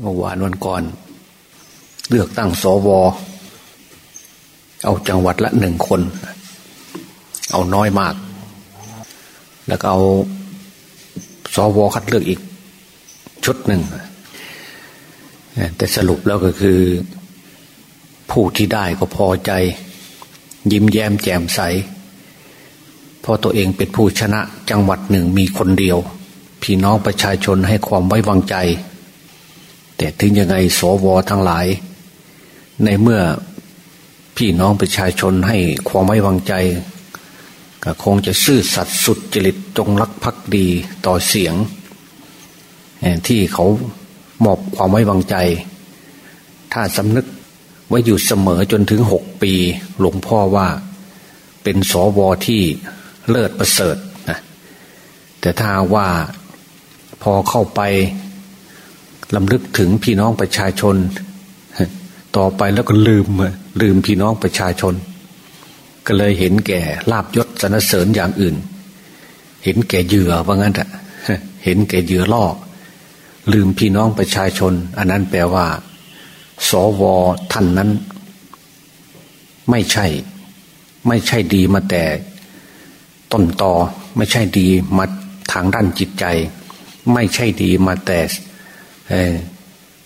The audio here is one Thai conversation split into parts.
เมื่อวานวันก่อน เลือกตั้งสวเอาจังหวัดละหนึ่งคน เอาน้อยมาก แล้วก็เอาสวคัดเลือกอีก ชุดหนึ่ง แต่สรุปแล้วก็คือ ผู้ที่ได้ก็พอใจ ยิ้มแย้มแจ่มใสเพราะตัวเองเป็นผู้ชนะจังหวัดหนึ่งมีคนเดียว พี่น้องประชาชนให้ความไว้วางใจ แต่ถึงยังไงสวทั้งหลาย ในเมื่อพี่น้องประชาชนให้ความไว้วางใจ ก็คงจะซื่อสัตย์สุดจริตจงรักภักดีต่อเสียง ที่เขามอบความไว้วางใจ ถ้าสำนึกไว้อยู่เสมอจนถึงหกปี หลวงพ่อว่าเป็นสวที่เลิศประเสริฐนะแต่ถ้าว่าพอเข้าไป ลำลึกถึงพี่น้องประชาชน ต่อไปแล้วก็ลืมลืมพี่น้องประชาชน ก็เลยเห็นแก่ลาบยศสนเสริญอย่างอื่น เห็นแก่เหยื่อว่างั้นอะเห็นแก่เหยื่อล่อลืมพี่น้องประชาชน อันนั้นแปลว่า สวท่านนั้น ไม่ใช่ ไม่ใช่ดีมาแต่ ต้นตอไม่ใช่ดีมาทางด้านจิตใจ ไม่ใช่ดีมาแต่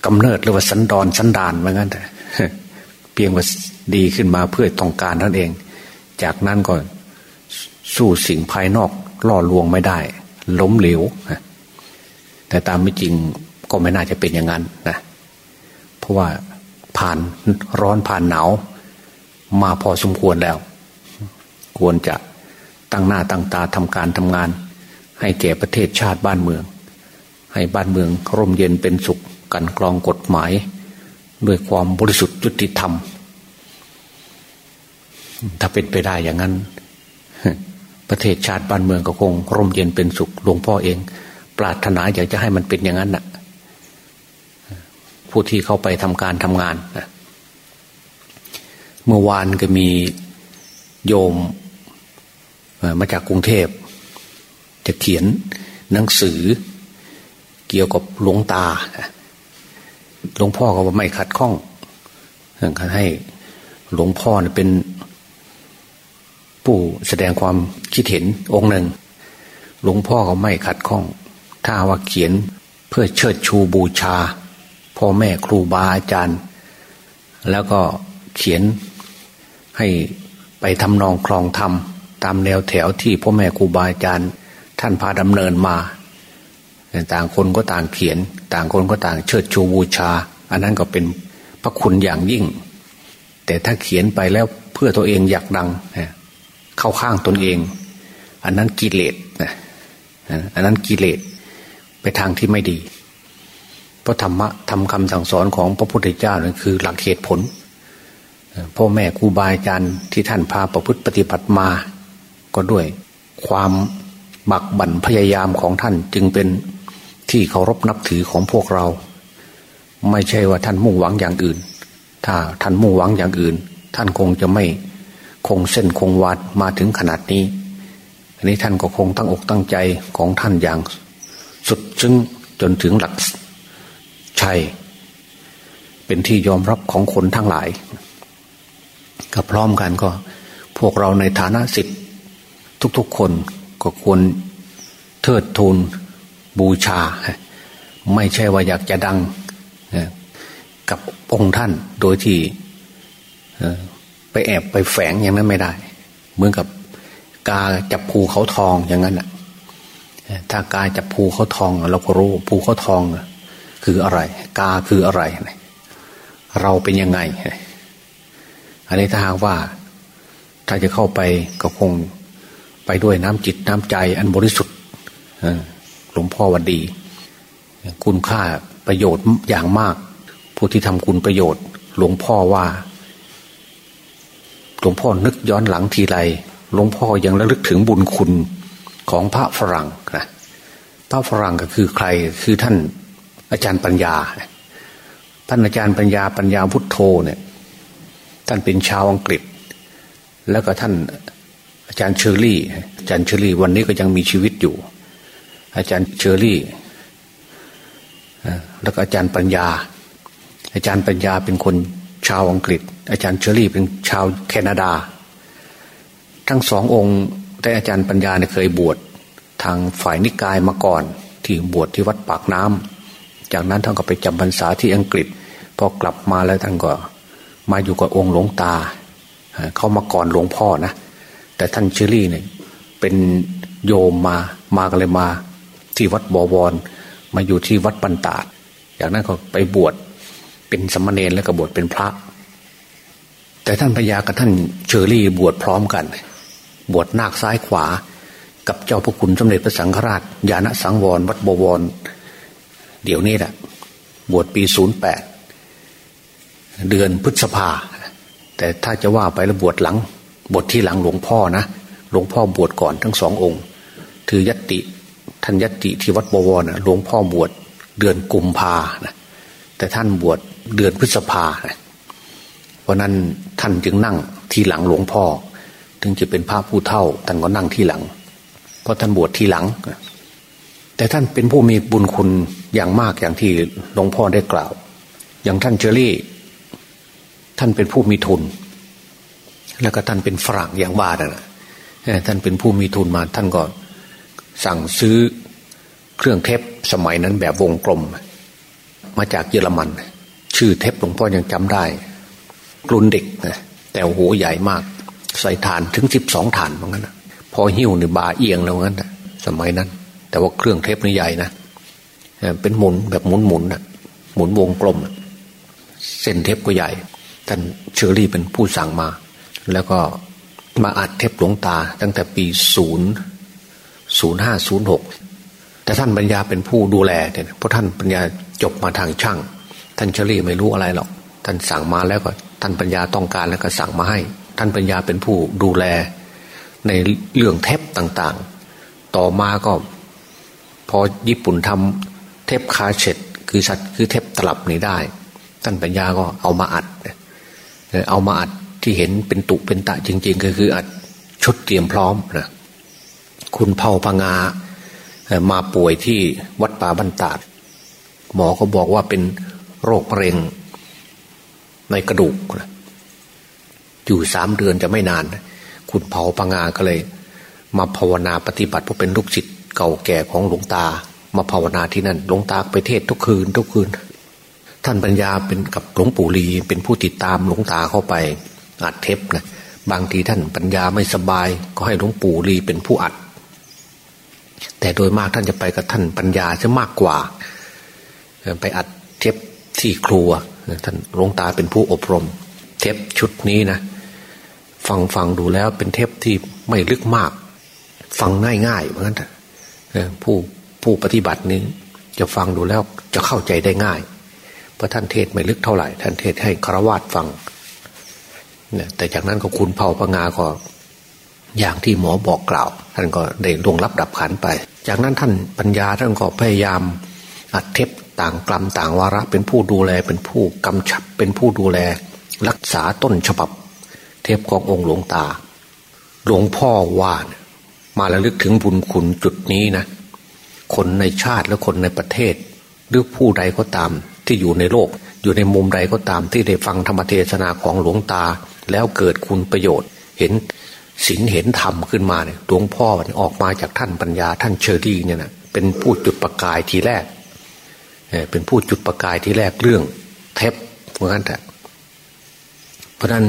กำเนิดหรือว่าสันดอนสันดานว่างั้นแต่เพียงว่าดีขึ้นมาเพื่อต้องการนั่นเอง จากนั้นก็สู้สิ่งภายนอกล่อลวงไม่ได้ ล้มเหลวแต่ตามไม่จริงก็ไม่น่าจะเป็นอย่างนั้นนะเพราะว่าผ่านร้อนผ่านหนาวมาพอสมควรแล้ว ควรจะตั้งหน้าตั้งตาทำการทำงาน ให้แก่ประเทศชาติบ้านเมือง ให้บ้านเมืองร่มเย็นเป็นสุขกันกรองกฎหมาย ด้วยความบริสุทธิ์ยุติธรรม ถ้าเป็นไปได้อย่างนั้น ประเทศชาติบ้านเมืองก็คง ร่มเย็นเป็นสุขหลวงพ่อเอง ปรารถนาอยากจะให้มันเป็นอย่างนั้นน่ะ ผู้ที่เข้าไปทำการทำงานเมื่อวานก็มีโยมมาจากกรุงเทพ จะเขียนหนังสือ เกี่ยวกับหลวงตาหลวงพ่อก็ว่าไม่ขัดข้องให้หลวงพ่อเป็นผู้แสดงความคิดเห็นองค์หนึ่ง หลวงพ่อก็ไม่ขัดข้อง ถ้าว่าเขียนเพื่อเชิดชูบูชา พ่อแม่ครูบาอาจารย์ แล้วก็เขียนให้ไปทำนองคลองธรรม ตามแนวแถวที่พ่อแม่ครูบาอาจารย์ ท่านพาดำเนินมา ต่างคนก็ต่างเขียน ต่างคนก็ต่างเชิดชูบูชา อันนั้นก็เป็นพระคุณอย่างยิ่ง แต่ถ้าเขียนไปแล้วเพื่อตัวเองอยากดังเข้าข้างตนเอง อันนั้นกิเลสอันนั้นกิเลสไปทางที่ไม่ดี เพราะธรรมะทำคำสั่งสอนของพระพุทธเจ้านั่นคือหลักเหตุผลพ่อแม่ครูบาอาจารย์ที่ท่านพาประพฤติปฏิบัติมา ก็ด้วยความบักบั่นพยายามของท่านจึงเป็น ที่เคารพนับถือของพวกเรา ไม่ใช่ว่าท่านมุ่งหวังอย่างอื่น ถ้าท่านมุ่งหวังอย่างอื่น ท่านคงจะไม่คงเส้นคงวาดมาถึงขนาดนี้อันนี้ท่านก็คงตั้งอกตั้งใจของท่านอย่าง สุดซึ้งจนถึงหลักชัย เป็นที่ยอมรับของคนทั้งหลายก็พร้อมกันก็ พวกเราในฐานะสิทธิ์ทุกๆคนก็ควรเทิดทูน บูชา ไม่ใช่ว่าอยากจะดังกับองค์ท่านโดยที่ไปแอบไปแฝงอย่างนั้นไม่ได้ เหมือนกับกาจับภูเขาทองอย่างนั้นอะถ้ากาจับภูเขาทอง เราก็รู้ภูเขาทองคืออะไร กาคืออะไร เราเป็นยังไง อันนี้ถ้าหากว่า ถ้าจะเข้าไปก็คงไปด้วยน้ำจิตน้ำใจอันบริสุทธิ์ หลวงพ่อวันดี คุณค่าประโยชน์อย่างมาก ผู้ที่ทำคุณประโยชน์ หลวงพ่อว่า หลวงพ่อนึกย้อนหลังทีไรหลวงพ่อยังระลึกถึงบุญคุณของพระฝรั่งนะพระฝรั่งก็คือใครคือท่านอาจารย์ปัญญา ท่านอาจารย์ปัญญาปัญญาวัฑโฒเนี่ย ท่านเป็นชาวอังกฤษ แล้วก็ท่านอาจารย์เชอรี่อาจารย์เชอรี่วันนี้ก็ยังมีชีวิตอยู่ อาจารย์เชอรี่แล้วก็อาจารย์ปัญญา อาจารย์ปัญญาเป็นคนชาวอังกฤษ อาจารย์เชอรี่เป็นชาวแคนาดา ทั้งสององค์แต่อาจารย์ปัญญาเนี่ยเคยบวชทางฝ่ายนิกายมาก่อน ที่บวชที่วัดปากน้ำจากนั้นท่านก็ไปจำพรรษาที่อังกฤษพอกลับมาแล้วท่านก็มาอยู่กับองค์หลวงตา เขามาก่อนหลวงพ่อนะแต่ท่านเชอรี่เนี่ยเป็นโยมมามากันเลยมา ที่วัดบวร มาอยู่ที่วัดปันตาดจากนั้นก็ไปบวชเป็นสมณเณรแล้วก็บวชเป็นพระ แต่ท่านพญากับท่านเชอรี่บวชพร้อมกัน บวชนาคซ้ายขวา กับเจ้าพระคุณสมเด็จพระสังฆราชญาณสังวร วัดบวร เดี๋ยวนี้แหละบวชปีศูนย์แปดเดือนพฤษภา แต่ถ้าจะว่าไปแล้วบวชหลังบวชที่หลังหลวงพ่อนะหลวงพ่อบวชก่อนทั้งสององค์ ถือยัตติ ท่านยติที่วัดบวรนะหลวงพ่อบวชเดือนกุมภานะแต่ท่านบวชเดือนพฤษภานะเพราะนั้นท่านจึงนั่งที่หลังหลวงพ่อ ถึงจะเป็นพระผู้เท่าท่านก็นั่งที่หลัง เพราะท่านบวชที่หลัง แต่ท่านเป็นผู้มีบุญคุณอย่างมากอย่างที่หลวงพ่อได้กล่าว อย่างท่านเจอรี่ ท่านเป็นผู้มีทุน แล้วก็ท่านเป็นฝรั่งอย่างว่านะท่านเป็นผู้มีทุนมาท่านก็ สั่งซื้อเครื่องเทปสมัยนั้นแบบวงกลม มาจากเยอรมัน ชื่อเทปหลวงพ่อยังจำได้กรุนเด็กนะแต่โหใหญ่มาก ใส่ฐานถึงสิบสองฐานเหมือนกันนะพอหิ้วในบาเอียงแล้วงั้นนะสมัยนั้น แต่ว่าเครื่องเทปนี่ใหญ่นะเป็นหมุนแบบหมุนหมุนนะหมุนวงกลม เส้นเทปก็ใหญ่ท่านเชอรี่เป็นผู้สั่งมา แล้วก็มาอัดเทปหลวงตาตั้งแต่ปีศูนย์ ศูนย์ห้าศูนย์หกแต่ท่านปัญญาเป็นผู้ดูแลเนี่ยเพราะท่านปัญญาจบมาทางช่าง ท่านเชอรี่ไม่รู้อะไรหรอก ท่านสั่งมาแล้วก็ ท่านปัญญาต้องการแล้วก็สั่งมาให้ ท่านปัญญาเป็นผู้ดูแล ในเรื่องเทปต่างๆ ต่อมาก็ พอญี่ปุ่นทำเทปคาเช็ดคือสัตว์คือเทปตลับนี่ได้ ท่านปัญญาก็เอามาอัด เอามาอัดที่เห็นเป็นตุเป็นตะจริง ๆ ก็คืออัดชุดเตรียมพร้อมนะ คุณเผ่าพังามาป่วยที่วัดป่าบันตาดหมอก็บอกว่าเป็นโรคมะเร็งในกระดูกอยู่สามเดือนจะไม่นาน คุณเผาพงาก็เลย มาภาวนาปฏิบัติเพราะเป็นลูกศิษย์เก่าแก่ของหลวงตา มาภาวนาที่นั่นหลวงตาไปเทศทุกคืน ทุกคืน ท่านปัญญาเป็นกับหลวงปู่ลีเป็นผู้ติดตามหลวงตาเข้าไปอัดเทปนะบางทีท่านปัญญาไม่สบาย ก็ให้หลวงปู่ลีเป็นผู้อัด แต่โดยมากท่านจะไปกับท่านปัญญาจะมากกว่า ไปอัดเทปที่ครัวท่านหลวงตาเป็นผู้อบรม เทปชุดนี้นะ ฟังฟังดูแล้วเป็นเทปที่ไม่ลึกมาก ฟังง่ายๆเหมือนกันผู้ผู้ปฏิบัตินี้ จะฟังดูแล้วจะเข้าใจได้ง่าย เพราะท่านเทศไม่ลึกเท่าไหร่ ท่านเทศให้ครวาดฟังเนี่ยแต่จากนั้นก็คุณเผาพงาก็ อย่างที่หมอบอกกล่าว ท่านก็ได้ลงรับดับขันไป จากนั้นท่านปัญญาท่านก็พยายามอัดเทปต่างกลัมต่างวาระเป็นผู้ดูแลเป็นผู้กำชับเป็นผู้ดูแล รักษาต้นฉบับ เทปขององค์หลวงตา หลวงพ่อว่านมาระลึกถึงบุญคุณจุดนี้นะ คนในชาติและคนในประเทศ หรือผู้ใดก็ตามที่อยู่ในโลก อยู่ในมุมใดก็ตามที่ได้ฟังธรรมเทศนาของหลวงตา แล้วเกิดคุณประโยชน์ เห็น ศีลเห็นธรรมขึ้นมาเนี่ยหลวงพ่อออกมาจากท่านปัญญาท่านเชอรี่เนี่ยนะเป็นผู้จุดประกายทีแรกเป็นผู้จุดประกายทีแรกเรื่องเทปเหมือนกันแต่เพราะนั้น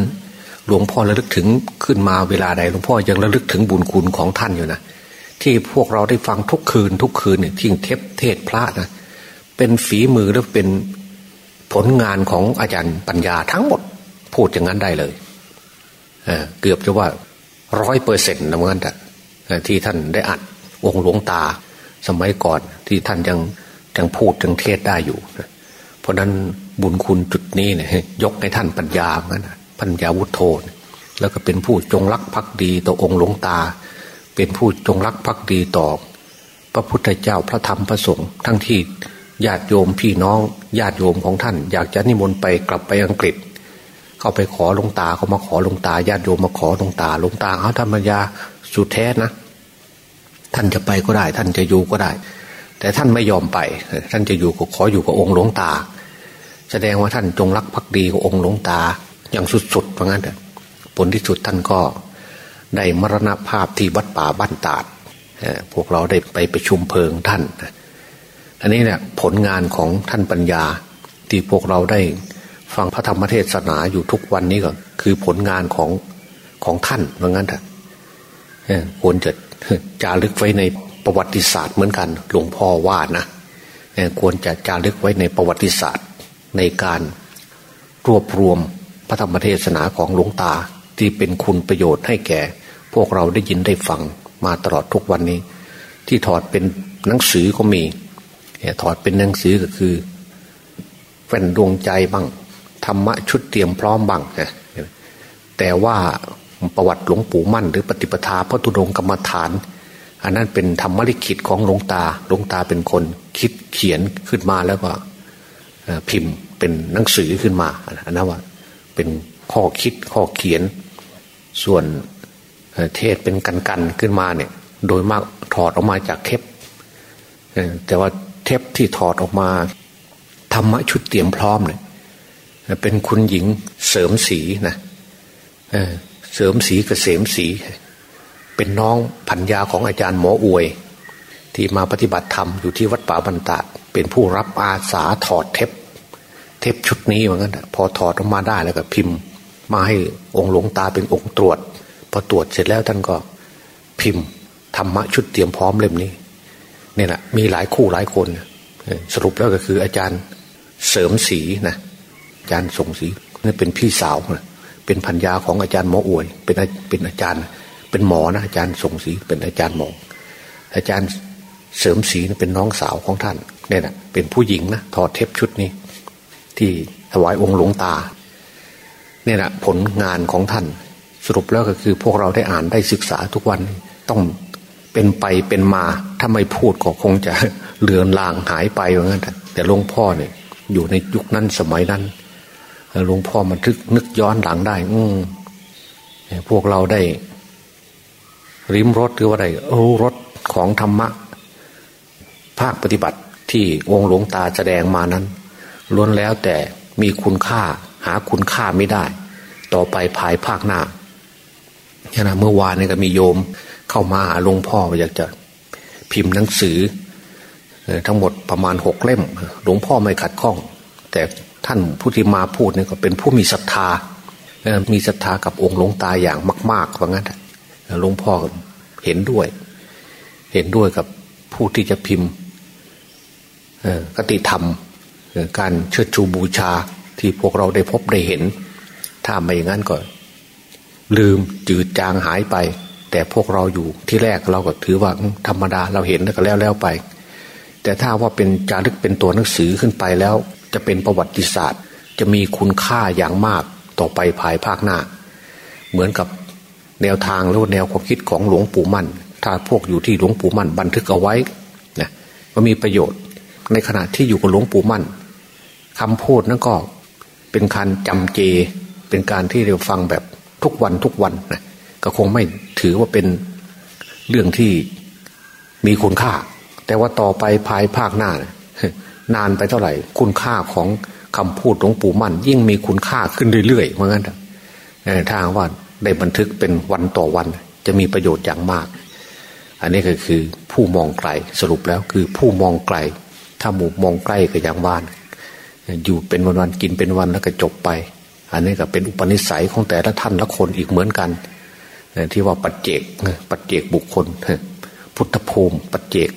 หลวงพ่อระลึกถึงขึ้นมาเวลาใดหลวงพ่อยังระลึกถึงบุญคุณของท่านอยู่นะที่พวกเราได้ฟังทุกคืน ทุกคืนเนี่ยที่เทปเทศพระนะเป็นฝีมือและเป็นผลงานของอาจารย์ปัญญาทั้งหมดพูดอย่างนั้นได้เลยเเกือบจะว่า ร้อยเปอร์เซ็นต์นะเหมือนกันที่ท่านได้อัดองหลวงตา สมัยก่อนที่ท่านยังยังพูดยังเทศได้อยู่ เพราะนั้นบุญคุณจุดนี้เนี่ยยกให้ท่านปัญญาเหมือนกันปัญญาวุฒโธแล้วก็เป็นผู้จงรักภักดีต่อองค์หลวงตา เป็นผู้จงรักภักดีต่อพระพุทธเจ้าพระธรรมพระสงฆ์ทั้งที่ญาติโยมพี่น้องญาติโยมของท่าน อยากจะนิมนต์ไปกลับไปอังกฤษ เข้าไปขอหลวงตาเขามาขอหลวงตาญาติโยมมาขอหลวงตาหลวงตาเขาธรรมยาสุดแท้นะ ท่านจะไปก็ได้ ท่านจะอยู่ก็ได้ แต่ท่านไม่ยอมไป ท่านจะอยู่ก็ขออยู่กับองค์หลวงตา แสดงว่าท่านจงรักภักดีกับองค์หลวงตาอย่างสุดๆเพราะงั้นผลที่สุดท่านก็ได้มรณภาพที่วัดป่าบ้านตาดพวกเราได้ไปไปชุมเพลิงท่าน อันนี้เนี่ยผลงานของท่านปัญญาที่พวกเราได้ ฟังพระธรรมเทศนาอยู่ทุกวันนี้ก็คือผลงานของของท่านเพราะงั้นเถอะควรจะจารึกไว้ในประวัติศาสตร์เหมือนกัน หลวงพ่อว่านะควรจะจารึกไว้ในประวัติศาสตร์ในการรวบรวมพระธรรมเทศนาของหลวงตาที่เป็นคุณประโยชน์ให้แก่ พวกเราได้ยินได้ฟังมาตลอดทุกวันนี้ ที่ถอดเป็นหนังสือก็มีถอดเป็นหนังสือก็คือแว่นดวงใจบ้าง ธรรมะชุดเตรียมพร้อมบ้างแต่ว่าประวัติหลวงปู่มั่น หรือปฏิปทาพระตุดงกรรมฐาน อันนั้นเป็นธรรมลิขิตของหลวงตาหลวงตาเป็นคนคิดเขียนขึ้นมาแล้วก็พิมพ์เป็นหนังสือขึ้นมาอันนั้นว่าเป็นข้อคิดข้อเขียน ส่วนเทศเป็นกันกันขึ้นมาเนี่ย โดยมากถอดออกมาจากเทปแต่ว่าเทปที่ถอดออกมาธรรมะชุดเตรียมพร้อมเนี่ย เป็นคุณหญิงเสริมสีนะเสริมสีกเกษมสี เป็นน้องพัญญาของอาจารย์หมออวย ที่มาปฏิบัติธรรมอยู่ที่วัดป่าบันตาเป็นผู้รับอาสาถอดเทปเทปชุดนี้เหมือนกันพอถอดออกมาได้แล้วก็พิมพ์ มาให้องค์หลวงตาเป็นองค์ตรวจ พอตรวจเสร็จแล้วท่านก็พิมพ์ธรรมะชุดเตรียมพร้อมเล่มนี้เนี่ยแหละมีหลายคู่หลายคน สรุปแล้วก็คืออาจารย์เสริมสีนะ อาจารย์ส่งสีนี่เป็นพี่สาวเป็นพัญญาของอาจารย์หมออวย เป็นเป็นอาจารย์ เป็นหมอนะอาจารย์ส่งสีเป็นอาจารย์หมอ อาจารย์เสริมสีเป็นน้องสาวของท่านเนี่ยนะเป็นผู้หญิงนะถอดเทปชุดนี้ ที่ถวายองค์หลวงตาเนี่ยนะผลงานของท่านสรุปแล้วก็คือพวกเราได้อ่านได้ศึกษาทุกวันต้องเป็นไปเป็นมาถ้าไม่พูดก็คงจะเลือนลางหายไปเหมือนกันแต่หลวงพ่อเนี่ยอยู่ในยุคนั้นสมัยนั้น หลวงพ่อมันทึกนึกย้อนหลังได้ อืพวกเราได้ ริมรถหรือว่าได้รู้รถของธรรมะ ภาคปฏิบัติที่องค์หลวงตาแสดงมานั้นล้วนแล้วแต่มีคุณค่า หาคุณค่าไม่ได้ ต่อไปภายภาคหน้าขณะเมื่อวานนี้ก็มีโยมเข้ามาหาหลวงพ่ออยากจะพิมพ์หนังสือ ทั้งหมดประมาณหกเล่ม หลวงพ่อไม่ขัดข้อง แต่ ท่านผู้ที่มาพูดเนี่ยก็เป็นผู้มีศรัทธามีศรัทธากับองค์หลวงตาอย่างมากๆว่างั้นหลวงพ่อเห็นด้วย เห็นด้วยกับผู้ที่จะพิมพ์กติธรรม การเชิดชูบูชาที่พวกเราได้พบได้เห็น ถ้าไม่อย่างนั้นก็ลืมจืดจางหายไป แต่พวกเราอยู่ที่แรกเราก็ถือว่าธรรมดาเราเห็นแล้วก็แล้วแล้วไป แต่ถ้าว่าเป็นจารึกเป็นตัวหนังสือขึ้นไปแล้ว จะเป็นประวัติศาสตร์ จะมีคุณค่าอย่างมากต่อไปภายภาคหน้า เหมือนกับแนวทางหรือแนวความคิดของหลวงปู่มั่น ถ้าพวกอยู่ที่หลวงปู่มั่นบันทึกเอาไว้นะก็มีประโยชน์ในขณะที่อยู่กับหลวงปู่มั่นคำพูดนั้นก็เป็นการจำเจ เป็นการที่เราฟังแบบทุกวันทุกวันนะก็คงไม่ถือว่าเป็นเรื่องที่มีคุณค่า แต่ว่าต่อไปภายภาคหน้าน นานไปเท่าไหร่ คุณค่าของคำพูดหลวงปู่มั่น ยิ่งมีคุณค่าขึ้นเรื่อยๆเหมือนกันถ้าว่าได้บันทึกเป็นวันต่อวัน จะมีประโยชน์อย่างมาก อันนี้ก็คือผู้มองไกลสรุปแล้วคือผู้มองไกล ถ้าหมู่มองใกล้ก็อย่างบ้าน อยู่เป็นวันๆกินเป็นวันแล้วก็จบไป อันนี้ก็เป็นอุปนิสัยของแต่ละท่านละคนอีกเหมือนกันที่ว่าปัจเจกปัจเจกบุคคล พุทธภูมิปัจเจก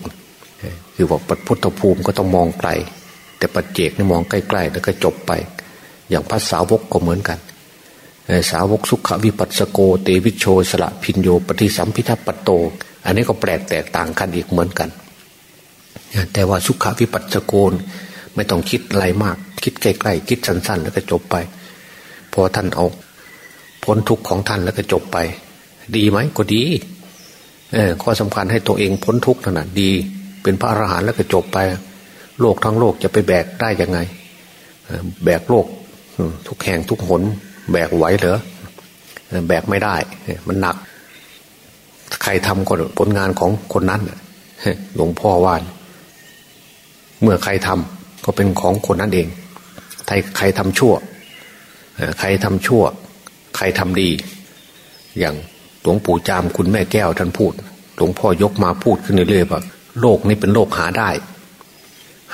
คือว่าพุทธภูมิก็ต้องมองไกล แต่ปัจเจกนี่มองใกล้ๆแล้วก็จบไป อย่างภาษาวกก็เหมือนกันสาวกสุขวิปัสสโกเตวิโชสละพินโยปฏิสัมพิทัปโต อันนี้ก็แปลกแตกต่างกันอีกเหมือนกัน แต่ว่าสุขวิปัสสโกนไม่ต้องคิดอะไรมาก คิดใกล้ๆคิดสั้น ๆ แล้วก็จบไป พอท่านเอาพ้นทุกข์ของท่านแล้วก็จบไป ดีไหมก็ดีเออข้อสำคัญให้ตัวเองพ้นทุกข์นั่นแหะดี เป็นพระอรหันต์แล้วก็จบไป โลกทั้งโลกจะไปแบกได้ยังไง แบกโลกทุกแห่งทุกหน แบกไหวเหรอแบกไม่ได้ มันหนัก ใครทำก็ผลงานของคนนั้นหลวงพ่อว่านเมื่อใครทำก็เป็นของคนนั้นเองใครใครทำชั่วใครทำชั่ว ใครทำดี อย่างหลวงปู่จามคุณแม่แก้วท่านพูด หลวงพ่อยกมาพูดขึ้นเรื่อยๆว่า โลกนี้เป็นโลกหาได้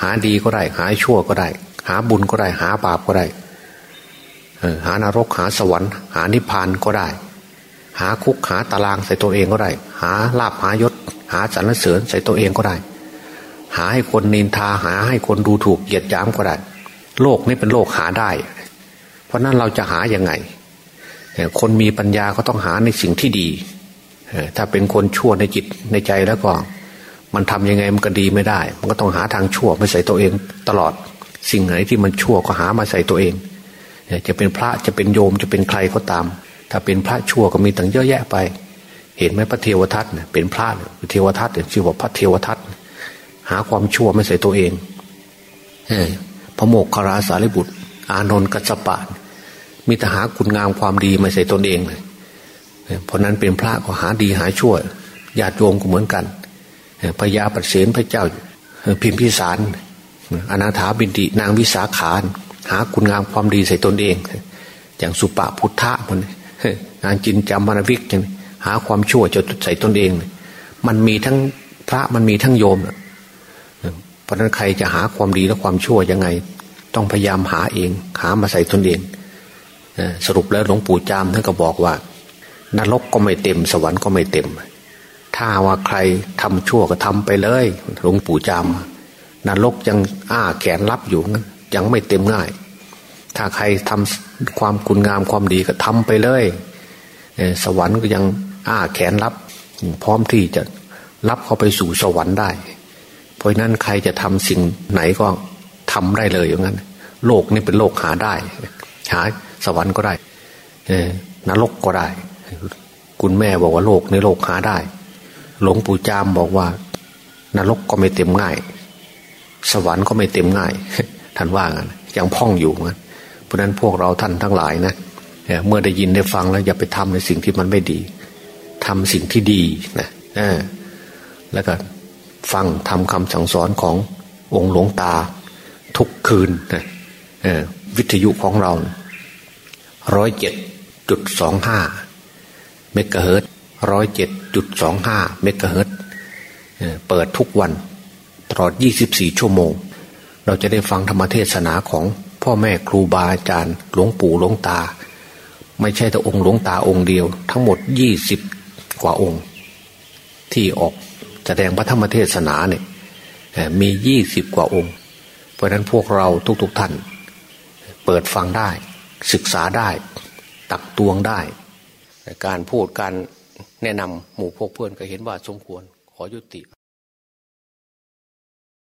หาดีก็ได้ หาชั่วก็ได้ หาบุญก็ได้ หาบาปก็ได้หานรกหาสวรรค์ หานิพพานก็ได้ หาคุกหาตารางใส่ตัวเองก็ได้ หาลาบหายศ หาสรรเสริญใส่ตัวเองก็ได้ หาให้คนนินทาหาให้คนดูถูกเหยียดย้ำก็ได้ โลกนี้เป็นโลกหาได้ เพราะนั้นเราจะหาอย่างไงคนมีปัญญาก็ต้องหาในสิ่งที่ดีถ้าเป็นคนชั่วในจิตในใจแล้วก็ มันทำยังไงมันก็ดีไม่ได้ มันก็ต้องหาทางชั่วมาใส่ตัวเองตลอด สิ่งไหนที่มันชั่วก็หามาใส่ตัวเอง จะเป็นพระจะเป็นโยมจะเป็นใครก็ตาม ถ้าเป็นพระชั่วก็มีตั้งเยอะแยะไป เห็นไหมพระเทวทัตเนี่ยเป็นพระเนี่ยเทวทัตเนี่ยชื่อว่าพระเทวทัตหาความชั่วไม่ใส่ตัวเองพระโมกขราสารีบุตร อานนท์กัจจปะมีแต่หาคุณงามความดีมาใส่ตนเองเลยเพราะนั้นเป็นพระก็หาดีหาชั่วญาติโยมก็เหมือนกัน พญาปเสนพระเจ้าพิมพิสารอนาถาบินตินางวิสาขานหาคุณงามความดีใส่ตนเอง อย่างสุปะพุทธะมันงานจินจามานวิกหาความชั่วจะใส่ตนเอง มันมีทั้งพระมันมีทั้งโยมเพราะนั้นใครจะหาความดีและความชั่วยังไง ต้องพยายามหาเอง หามาใส่ตนเองสรุปแล้วหลวงปู่จามท่านก็บอกว่า นรกก็ไม่เต็ม สวรรค์ก็ไม่เต็ม ถ้าว่าใครทำชั่วก็ทำไปเลยหลวงปู่จามนรกยังอ้าแขนรับอยู่ยังไม่เต็มง่าย ถ้าใครทำความคุณงามความดีก็ทำไปเลยสวรรค์ก็ยังอ้าแขนรับ พร้อมที่จะรับเข้าไปสู่สวรรค์ได้ เพราะนั้นใครจะทำสิ่งไหนก็ทำได้เลยอย่างนั้น โลกนี้เป็นโลกหาได้ หาสวรรค์ก็ได้นรกก็ได้ คุณแม่บอกว่าโลกในโลกหาได้ หลวงปู่จามบอกว่า นรกก็ไม่เต็มง่าย สวรรค์ก็ไม่เต็มง่าย ท่านว่างันยังพ่องอยู่งั้นเพราะนั้นพวกเราท่านทั้งหลายนะเมื่อได้ยินได้ฟังแล้วอย่าไปทำในสิ่งที่มันไม่ดีทำสิ่งที่ดีนะแล้วก็ฟังทำคำสั่งสอนขององค์หลวงตา ทุกคืนนะวิทยุของเราร้อยเจ็ดจุดสองห้าเมกะเฮิรต ร้อยเจ็ดจุดสองห้าเมกะเฮิรตเปิดทุกวันตลอดยี่สิบสี่ชั่วโมง เราจะได้ฟังธรรมเทศนาของพ่อแม่ครูบาอาจารย์หลวงปู่หลวงตา ไม่ใช่แต่องค์หลวงตาองค์เดียว ทั้งหมดยี่สิบกว่าองค์ ที่ออกแสดงพระธรรมเทศนาเนี่ยมียี่สิบกว่าองค์ เพราะนั้นพวกเราทุกๆทท่าน เปิดฟังได้ศึกษาได้ ตักตวงได้ การพูดการ แนะนำหมู่พวกเพื่อนก็เห็นว่าสมควรขอยุติ